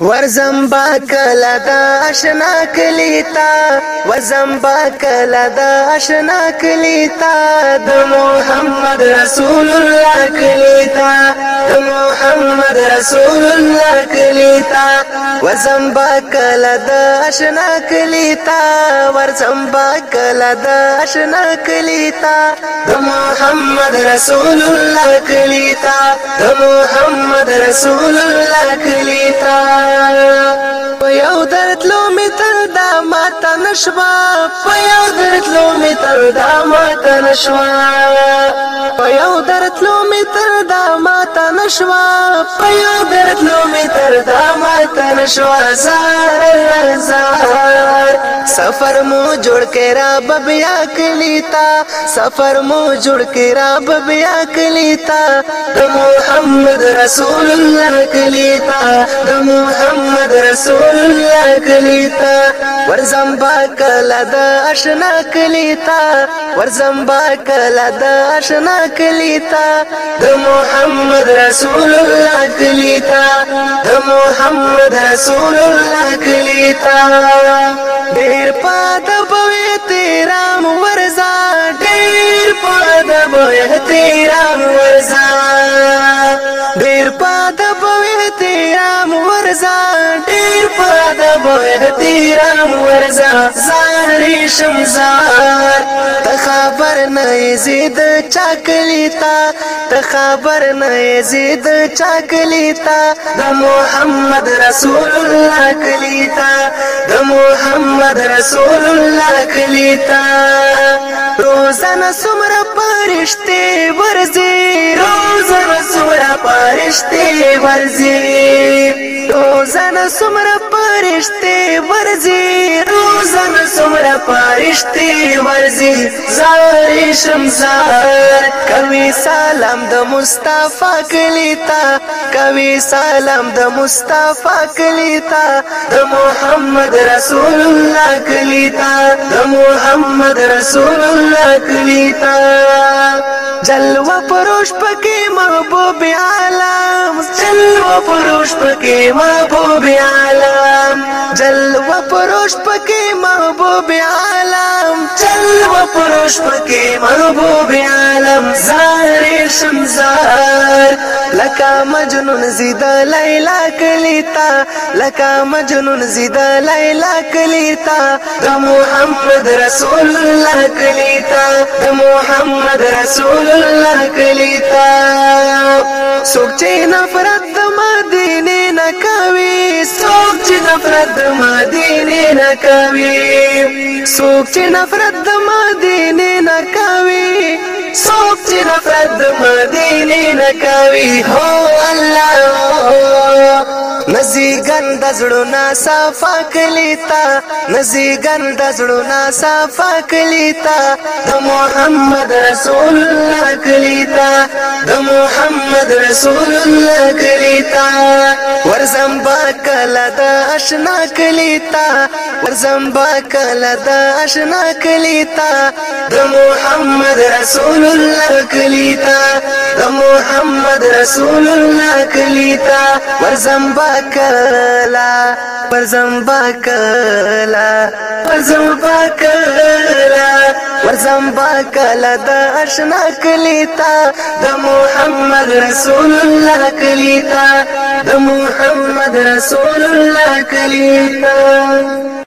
ورزم با کلا دا اشنا کلیتا ورزم با کلا دا اشنا کلیتا د محمد رسول الله کلیتا د محمد رسول الله کلیتا وزم با کلا د آشنا کلیتا ورزم با کلا د آشنا کلیتا د محمد رسول الله کلیتا د محمد رسول الله کلیتا په یو درتلو می تر دا ماته نشوا په یو درتلو می تر دا ماته نشوا په یو درتلو می تر شوا په یو درتلو می تر دا ماتن شوا زار زار سفر مو جوړ کې را بیا کلیتا سفر مو جوړ کې را بیا کلیتا د محمد رسول الله کلیتا د محمد رسول الله کلیتا ورزم با کله د آشنا کلی تا ورزم با کله د آشنا کلی تا د محمد رسول الله کلی تا د محمد رسول الله کلی تا ډیر پد بوي تیرام ورزا ډیر پد بوي تیرام ورزا ډیر پد بوي تیرام ورزا ډیر پد تیرم ورزا زاری شمزار تخبر نایزی د چاکلیتا تخبر نایزی د چاکلیتا د محمد رسول الله کلیتا د محمد رسول الله کلیتا روزانه سمره پرشتي ورزي روزانه سمره پرشتي ورزي روزانه سمره پرشتي ورزي روزن سمرا پرشتي ورزي زار شمزار کوي سلام د مصطفی کلیتا کوي سلام د مصطفی کلیتا د محمد رسول الله کلیتا د محمد رسول الله کلیتا جلوه پروش پکې محبوب عالم جلوه پروش پکې محبوب عالم جلوه پروش پکې محبوب عالم جلوه پروش پکې محبوب عالم زهر شمزه لکا مجنون زید لیلا کلیتا لکا مجنون زید لیلا کلیتا د محمد رسول الله کلیتا د محمد رسول الله کلیتا سوچ نفرت د مدینه نه کوي سوچ نفرت د مدینه نه کوي سوچ نفرت د مدینه نه کوي سوک چی نفرد مدینی نکوی ہو اللہ نزی ګند زړونه صفا کلیتا نزی ګند زړونه صفا کلیتا د محمد رسول الله کلیتا د محمد رسول الله کلیتا ورزم با کله د آشنا کلیتا ورزم با کله د آشنا کلیتا د محمد رسول الله کلیتا د محمد محمد رسول الله کلیتا ورزم باکلا ورزم باکلا ورزم باکلا ورزم باکلا د اشنا کلیتا د محمد رسول الله کلیتا د محمد رسول الله کلیتا